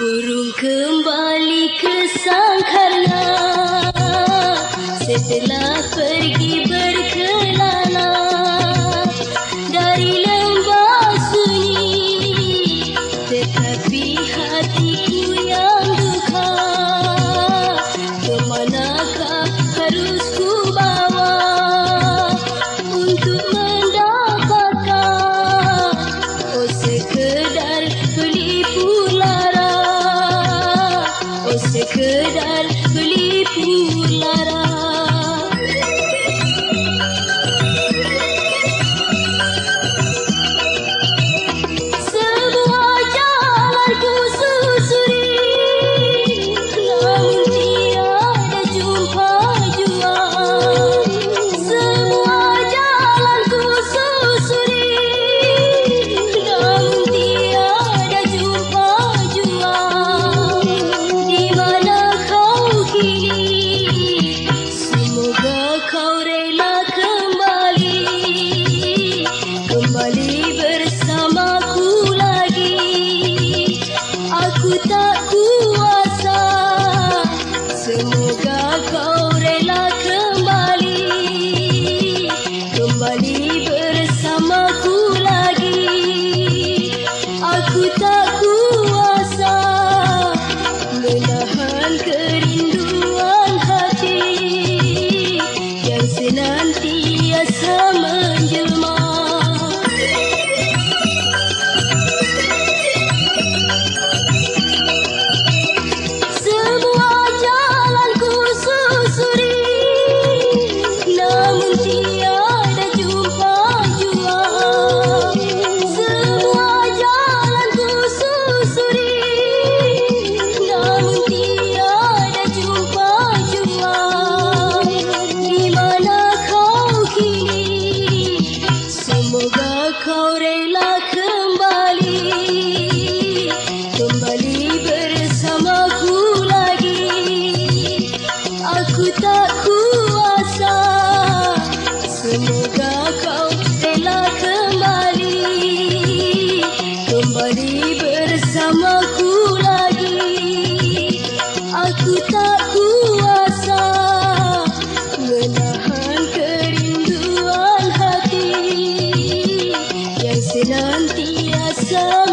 Burung kembali ke sangkarnya setelah pergi berkelana. sekedar Puto kau rela kembali. Kembali bersamaku lagi. Aku tak kuasa. Semoga kau rela kembali. Kembali bersamaku lagi. Seram tiasa